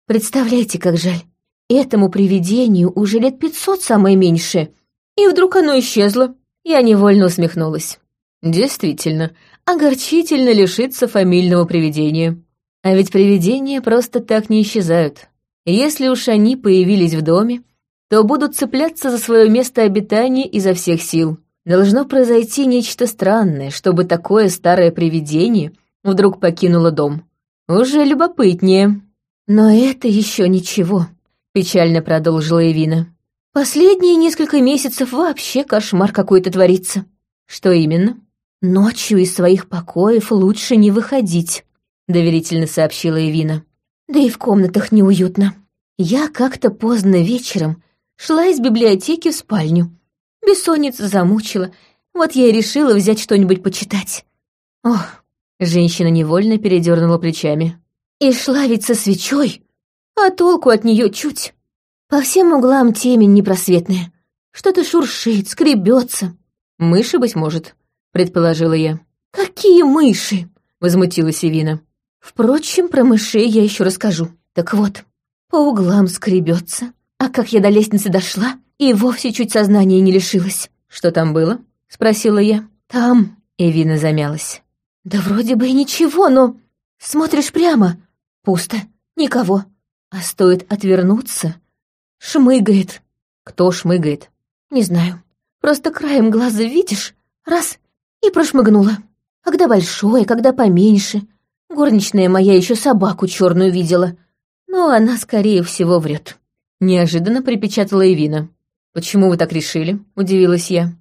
Представляете, как жаль. Этому привидению уже лет пятьсот самое меньшее, и вдруг оно исчезло. Я невольно усмехнулась. Действительно, огорчительно лишиться фамильного привидения. А ведь привидения просто так не исчезают. Если уж они появились в доме, то будут цепляться за свое место обитания изо всех сил. Должно произойти нечто странное, чтобы такое старое привидение вдруг покинуло дом. Уже любопытнее. Но это еще ничего, печально продолжила Эвина. Последние несколько месяцев вообще кошмар какой-то творится. Что именно? Ночью из своих покоев лучше не выходить, доверительно сообщила Эвина. Да и в комнатах неуютно. Я как-то поздно вечером шла из библиотеки в спальню. Бессонница замучила, вот я и решила взять что-нибудь почитать. Ох, женщина невольно передернула плечами. И шла ведь со свечой, а толку от нее чуть. По всем углам темень непросветная. Что-то шуршит, скребется. Мыши, быть может, предположила я. Какие мыши? Возмутилась Ивина. Впрочем, про мышей я еще расскажу. Так вот, по углам скребется. А как я до лестницы дошла, и вовсе чуть сознания не лишилась. Что там было? Спросила я. Там. Эвина замялась. Да вроде бы и ничего, но... Смотришь прямо. Пусто. Никого. А стоит отвернуться, Шмыгает. Кто шмыгает? Не знаю. Просто краем глаза видишь, раз, и прошмыгнула. Когда большое, когда поменьше. Горничная моя еще собаку черную видела. Но она, скорее всего, врет. Неожиданно припечатала Эвина. «Почему вы так решили?» — удивилась я.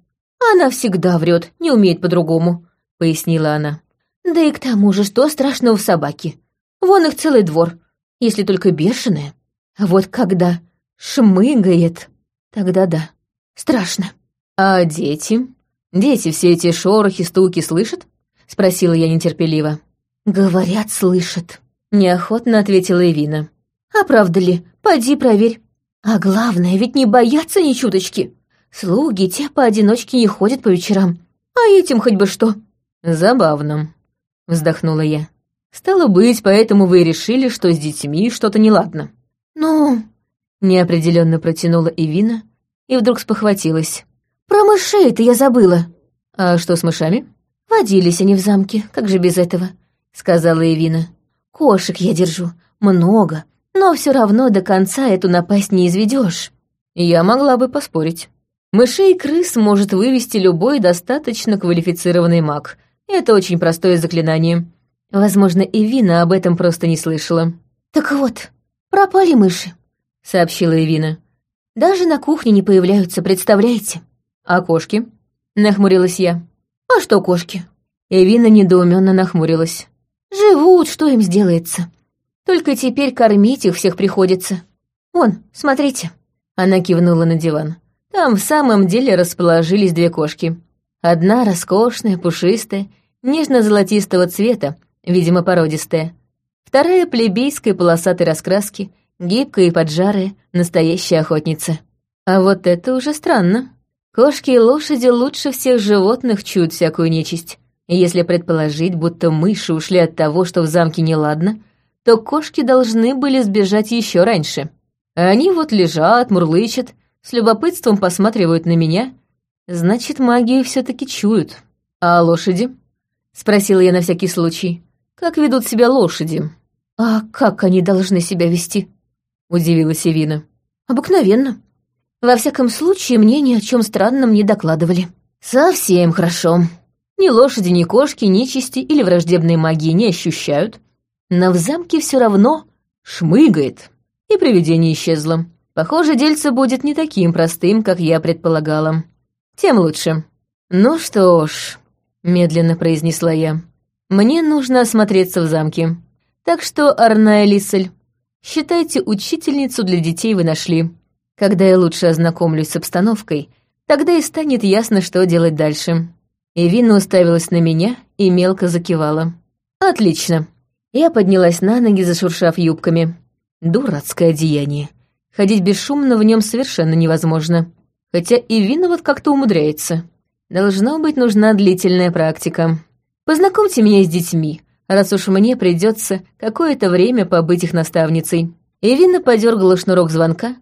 «Она всегда врет, не умеет по-другому», — пояснила она. «Да и к тому же, что страшного в собаке? Вон их целый двор, если только бешеная. А вот когда шмыгает. Тогда да, страшно. А дети? Дети все эти шорохи, стуки слышат? Спросила я нетерпеливо. Говорят, слышат. Неохотно ответила Эвина. А правда ли? Пойди проверь. А главное, ведь не боятся ни чуточки. Слуги те поодиночке не ходят по вечерам. А этим хоть бы что. Забавно, вздохнула я. Стало быть, поэтому вы решили, что с детьми что-то неладно. Ну, Неопределенно протянула Ивина и вдруг спохватилась. «Про мышей-то я забыла». «А что с мышами?» «Водились они в замке, как же без этого», — сказала Ивина. «Кошек я держу, много, но все равно до конца эту напасть не изведешь. Я могла бы поспорить. Мышей и крыс может вывести любой достаточно квалифицированный маг. Это очень простое заклинание. Возможно, Ивина об этом просто не слышала. «Так вот, пропали мыши. — сообщила Эвина. «Даже на кухне не появляются, представляете?» «А кошки?» — нахмурилась я. «А что кошки?» Эвина недоуменно нахмурилась. «Живут, что им сделается? Только теперь кормить их всех приходится. Вон, смотрите». Она кивнула на диван. Там в самом деле расположились две кошки. Одна роскошная, пушистая, нежно-золотистого цвета, видимо, породистая. Вторая плебейской полосатой раскраски — гибкая и поджарая, настоящая охотница. А вот это уже странно. Кошки и лошади лучше всех животных чуют всякую нечисть. Если предположить, будто мыши ушли от того, что в замке неладно, то кошки должны были сбежать еще раньше. Они вот лежат, мурлычат, с любопытством посматривают на меня. Значит, магию все таки чуют. А лошади? Спросила я на всякий случай. Как ведут себя лошади? А как они должны себя вести? Удивилась Эвина. Обыкновенно. Во всяком случае, мне ни о чем странном не докладывали. Совсем хорошо. Ни лошади, ни кошки, ни чисти или враждебной магии не ощущают. Но в замке все равно шмыгает. И привидение исчезло. Похоже, дельце будет не таким простым, как я предполагала. Тем лучше. Ну что ж, медленно произнесла я. Мне нужно осмотреться в замке. Так что, Арная Лисель, считайте, учительницу для детей вы нашли. Когда я лучше ознакомлюсь с обстановкой, тогда и станет ясно, что делать дальше». Эвина уставилась на меня и мелко закивала. «Отлично». Я поднялась на ноги, зашуршав юбками. Дурацкое одеяние. Ходить бесшумно в нем совершенно невозможно. Хотя Эвина вот как-то умудряется. Должно быть, нужна длительная практика. Познакомьте меня с детьми, раз уж мне придется какое-то время побыть их наставницей. Эвина подергала шнурок звонка,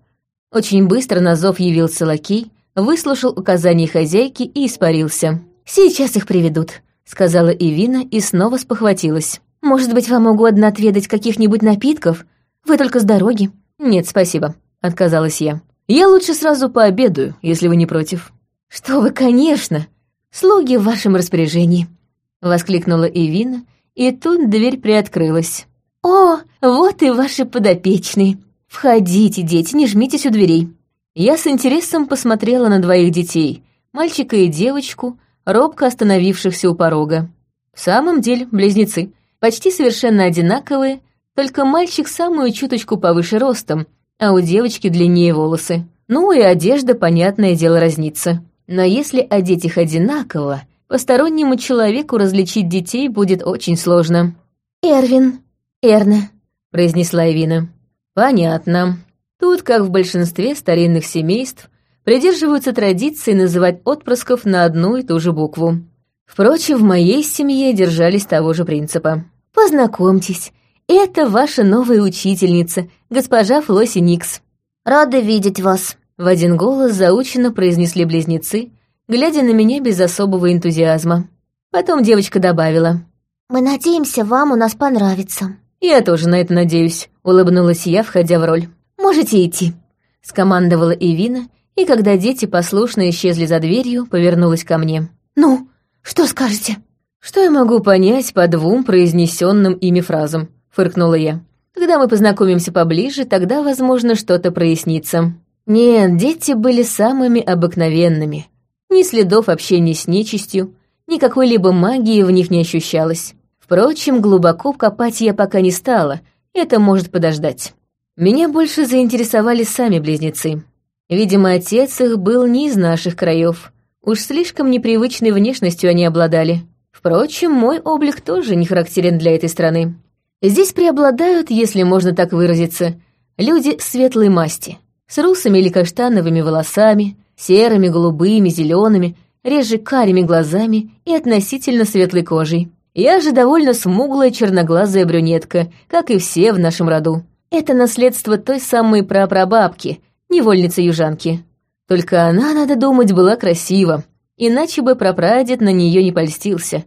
очень быстро на зов явился лакей, выслушал указания хозяйки и испарился. «Сейчас их приведут», — сказала Ивина и снова спохватилась. «Может быть, вам угодно отведать каких-нибудь напитков? Вы только с дороги». «Нет, спасибо», — отказалась я. «Я лучше сразу пообедаю, если вы не против». «Что вы, конечно! Слуги в вашем распоряжении», — воскликнула Ивина, и тут дверь приоткрылась. «О, вот и ваши подопечные!» «Входите, дети, не жмитесь у дверей». Я с интересом посмотрела на двоих детей, мальчика и девочку, робко остановившихся у порога. В самом деле, близнецы, почти совершенно одинаковые, только мальчик самую чуточку повыше ростом, а у девочки длиннее волосы. Ну и одежда, понятное дело, разнится. Но если одеть их одинаково, постороннему человеку различить детей будет очень сложно. «Эрвин, Эрна», — произнесла Эвина. Понятно. Тут, как в большинстве старинных семейств, придерживаются традиции называть отпрысков на одну и ту же букву. Впрочем, в моей семье держались того же принципа. «Познакомьтесь, это ваша новая учительница, госпожа Флосси Никс». «Рада видеть вас», — в один голос заученно произнесли близнецы, глядя на меня без особого энтузиазма. Потом девочка добавила. «Мы надеемся, вам у нас понравится». «Я тоже на это надеюсь», — улыбнулась я, входя в роль. «Можете идти», — скомандовала Эвина, и когда дети послушно исчезли за дверью, повернулась ко мне. «Ну, что скажете?» «Что я могу понять по двум произнесенным ими фразам?» — фыркнула я. «Когда мы познакомимся поближе, тогда, возможно, что-то прояснится». Нет, дети были самыми обыкновенными. Ни следов общения с нечистью, ни какой-либо магии в них не ощущалось. Впрочем, глубоко копать я пока не стала, это может подождать. Меня больше заинтересовали сами близнецы. Видимо, отец их был не из наших краев. Уж слишком непривычной внешностью они обладали. Впрочем, мой облик тоже не характерен для этой страны. Здесь преобладают, если можно так выразиться, люди светлой масти, с русыми или каштановыми волосами, серыми, голубыми, зелеными, реже карими глазами и относительно светлой кожей. Я же довольно смуглая черноглазая брюнетка, как и все в нашем роду. Это наследство той самой прапрабабки, невольницы южанки. Только она, надо думать, была красива, иначе бы прапрадед на нее не польстился.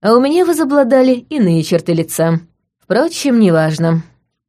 А у меня возобладали иные черты лица. Впрочем, неважно.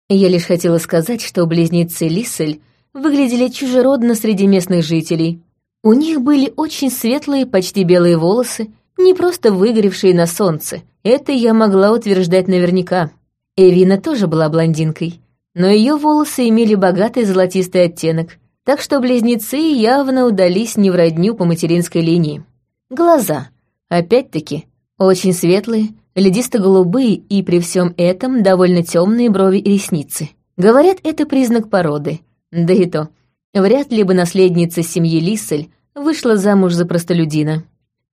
Я лишь хотела сказать, что близнецы Лиссель выглядели чужеродно среди местных жителей. У них были очень светлые, почти белые волосы, не просто выгоревшие на солнце, это я могла утверждать наверняка. Эвина тоже была блондинкой, но ее волосы имели богатый золотистый оттенок, так что близнецы явно удались не в родню по материнской линии. Глаза, опять-таки, очень светлые, ледисто-голубые и при всем этом довольно темные брови и ресницы. Говорят, это признак породы. Да и то, вряд ли бы наследница семьи Лиссель вышла замуж за простолюдина.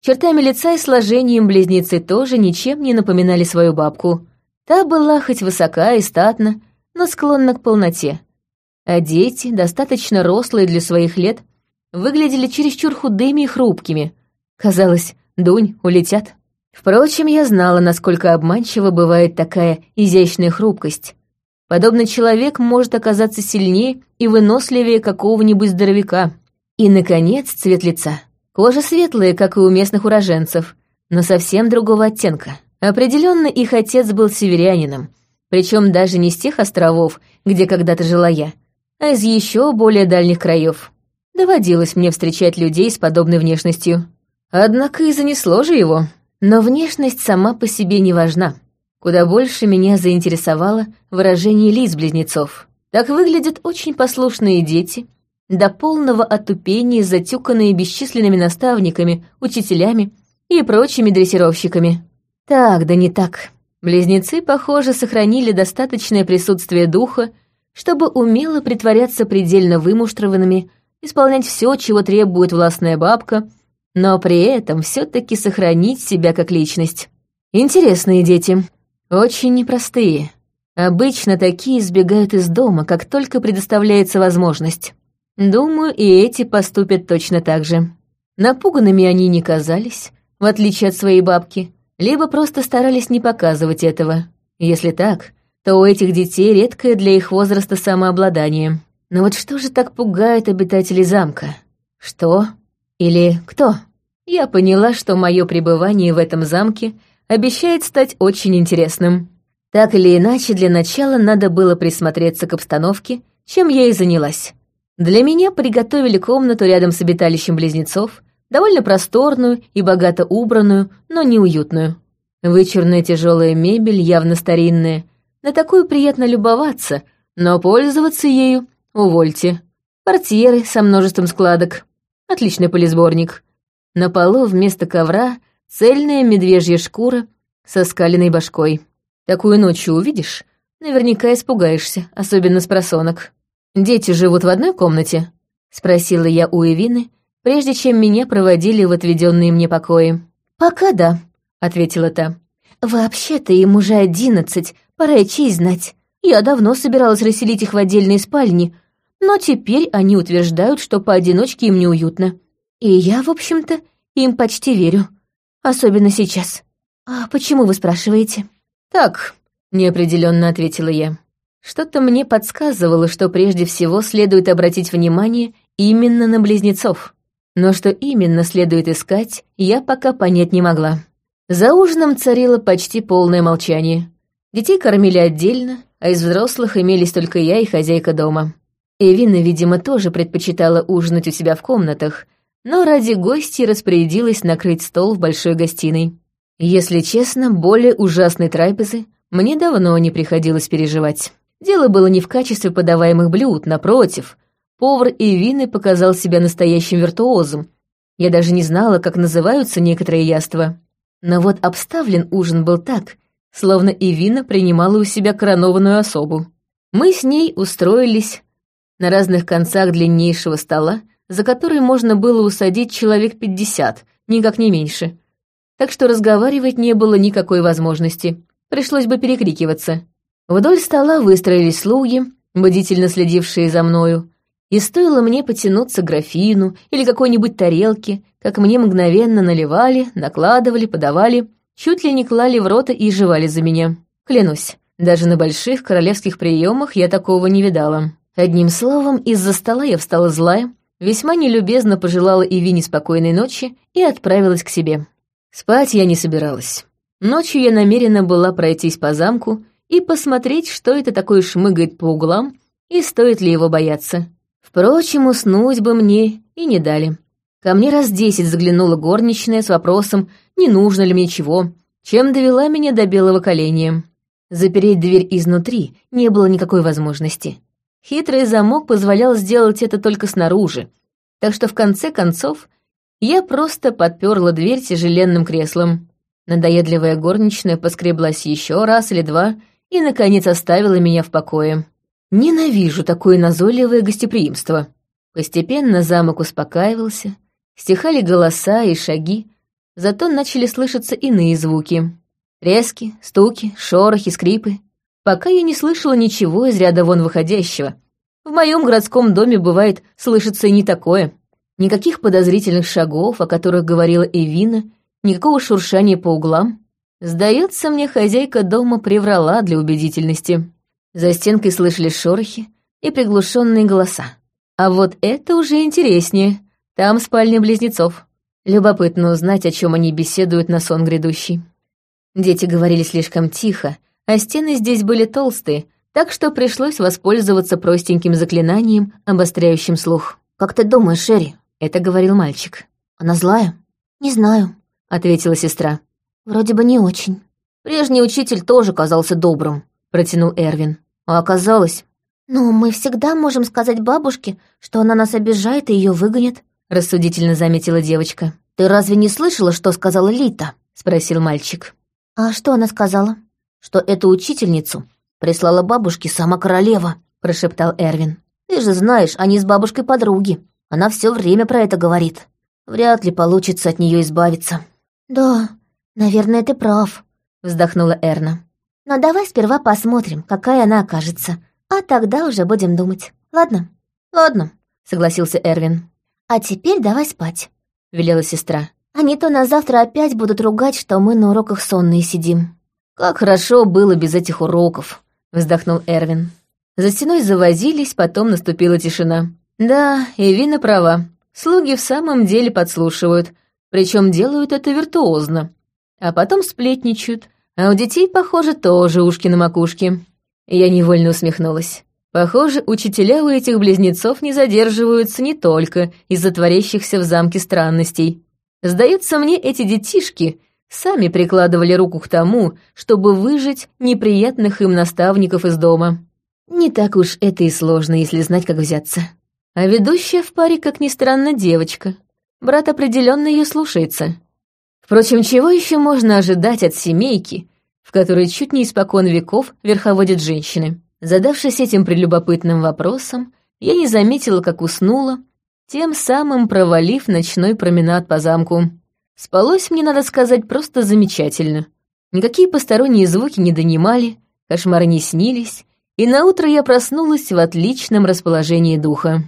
Чертами лица и сложением близнецы тоже ничем не напоминали свою бабку. Та была хоть высока и статна, но склонна к полноте. А дети, достаточно рослые для своих лет, выглядели чересчур худыми и хрупкими. Казалось, дунь, улетят. Впрочем, я знала, насколько обманчива бывает такая изящная хрупкость. Подобный человек может оказаться сильнее и выносливее какого-нибудь здоровяка. И, наконец, цвет лица. Кожа светлая, как и у местных уроженцев, но совсем другого оттенка. Определенно их отец был северянином, причем даже не с тех островов, где когда-то жила я, а из еще более дальних краев. Доводилось мне встречать людей с подобной внешностью. Однако и занесло же его. Но внешность сама по себе не важна. Куда больше меня заинтересовало выражение лиц близнецов. Так выглядят очень послушные дети, до полного отупения затюканные бесчисленными наставниками, учителями и прочими дрессировщиками. Так, да не так. Близнецы, похоже, сохранили достаточное присутствие духа, чтобы умело притворяться предельно вымуштрованными, исполнять все, чего требует властная бабка — но при этом все-таки сохранить себя как личность. Интересные дети, очень непростые. Обычно такие избегают из дома, как только предоставляется возможность. Думаю, и эти поступят точно так же. Напуганными они не казались, в отличие от своей бабки, либо просто старались не показывать этого. Если так, то у этих детей редкое для их возраста самообладание. Но вот что же так пугает обитателей замка? Что? Или кто? Я поняла, что мое пребывание в этом замке обещает стать очень интересным. Так или иначе, для начала надо было присмотреться к обстановке, чем я и занялась. Для меня приготовили комнату рядом с обиталищем близнецов, довольно просторную и богато убранную, но неуютную. Вычурная тяжелая мебель, явно старинная. На такую приятно любоваться, но пользоваться ею — увольте. Портьеры со множеством складок. Отличный полисборник. На полу вместо ковра цельная медвежья шкура со скаленной башкой. Такую ночью увидишь, наверняка испугаешься, особенно с просонок. «Дети живут в одной комнате?» — спросила я у Эвины, прежде чем меня проводили в отведенные мне покои. «Пока да», — ответила та. «Вообще-то им уже одиннадцать, пора и честь знать. Я давно собиралась расселить их в отдельные спальни, но теперь они утверждают, что поодиночке им неуютно. И я, в общем-то, им почти верю. Особенно сейчас. А почему вы спрашиваете? Так, неопределенно ответила я. Что-то мне подсказывало, что прежде всего следует обратить внимание именно на близнецов. Но что именно следует искать, я пока понять не могла. За ужином царило почти полное молчание. Детей кормили отдельно, а из взрослых имелись только я и хозяйка дома. Эвина, видимо, тоже предпочитала ужинать у себя в комнатах, но ради гостей распорядилась накрыть стол в большой гостиной. Если честно, более ужасной трапезы мне давно не приходилось переживать. Дело было не в качестве подаваемых блюд, напротив. Повар Эвины показал себя настоящим виртуозом. Я даже не знала, как называются некоторые яства. Но вот обставлен ужин был так, словно Эвина принимала у себя коронованную особу. Мы с ней устроились на разных концах длиннейшего стола, за который можно было усадить человек пятьдесят, никак не меньше. Так что разговаривать не было никакой возможности, пришлось бы перекрикиваться. Вдоль стола выстроились слуги, бдительно следившие за мною, и стоило мне потянуться к графину или какой-нибудь тарелке, как мне мгновенно наливали, накладывали, подавали, чуть ли не клали в рот и жевали за меня. Клянусь, даже на больших королевских приемах я такого не видала. Одним словом, из-за стола я встала злая, весьма нелюбезно пожелала Иви спокойной ночи и отправилась к себе. Спать я не собиралась. Ночью я намерена была пройтись по замку и посмотреть, что это такое шмыгает по углам и стоит ли его бояться. Впрочем, уснуть бы мне и не дали. Ко мне раз десять заглянула горничная с вопросом, не нужно ли мне чего, чем довела меня до белого коленя. Запереть дверь изнутри не было никакой возможности. Хитрый замок позволял сделать это только снаружи, так что в конце концов я просто подперла дверь тяжеленным креслом. Надоедливая горничная поскреблась еще раз или два и, наконец, оставила меня в покое. Ненавижу такое назойливое гостеприимство. Постепенно замок успокаивался, стихали голоса и шаги, зато начали слышаться иные звуки. Резки, стуки, шорохи, скрипы пока я не слышала ничего из ряда вон выходящего. В моем городском доме бывает слышится и не такое. Никаких подозрительных шагов, о которых говорила Эвина, никакого шуршания по углам. Сдается мне, хозяйка дома приврала для убедительности. За стенкой слышали шорохи и приглушенные голоса. А вот это уже интереснее. Там спальня близнецов. Любопытно узнать, о чем они беседуют на сон грядущий. Дети говорили слишком тихо, а стены здесь были толстые, так что пришлось воспользоваться простеньким заклинанием, обостряющим слух. «Как ты думаешь, Шерри?» — это говорил мальчик. «Она злая?» «Не знаю», — ответила сестра. «Вроде бы не очень». «Прежний учитель тоже казался добрым», — протянул Эрвин. «А оказалось...» «Ну, мы всегда можем сказать бабушке, что она нас обижает и ее выгонят», — рассудительно заметила девочка. «Ты разве не слышала, что сказала Лита?» — спросил мальчик. «А что она сказала?» «Что эту учительницу прислала бабушке сама королева», — прошептал Эрвин. «Ты же знаешь, они с бабушкой подруги. Она все время про это говорит. Вряд ли получится от нее избавиться». «Да, наверное, ты прав», — вздохнула Эрна. «Но давай сперва посмотрим, какая она окажется, а тогда уже будем думать. Ладно?» «Ладно», — согласился Эрвин. «А теперь давай спать», — велела сестра. «А не то на завтра опять будут ругать, что мы на уроках сонные сидим». «Как хорошо было без этих уроков», — вздохнул Эрвин. За стеной завозились, потом наступила тишина. Да, Эвина права. Слуги в самом деле подслушивают, причем делают это виртуозно. А потом сплетничают, а у детей, похоже, тоже ушки на макушке. Я невольно усмехнулась. Похоже, учителя у этих близнецов не задерживаются не только из-за творящихся в замке странностей. Сдается мне, эти детишки сами прикладывали руку к тому, чтобы выжить неприятных им наставников из дома. Не так уж это и сложно, если знать, как взяться. А ведущая в паре, как ни странно, девочка. Брат определенно ее слушается. Впрочем, чего еще можно ожидать от семейки, в которой чуть не испокон веков верховодят женщины? Задавшись этим прелюбопытным вопросом, я не заметила, как уснула, тем самым провалив ночной променад по замку. Спалось мне, надо сказать, просто замечательно. Никакие посторонние звуки не донимали, кошмары не снились, и наутро я проснулась в отличном расположении духа.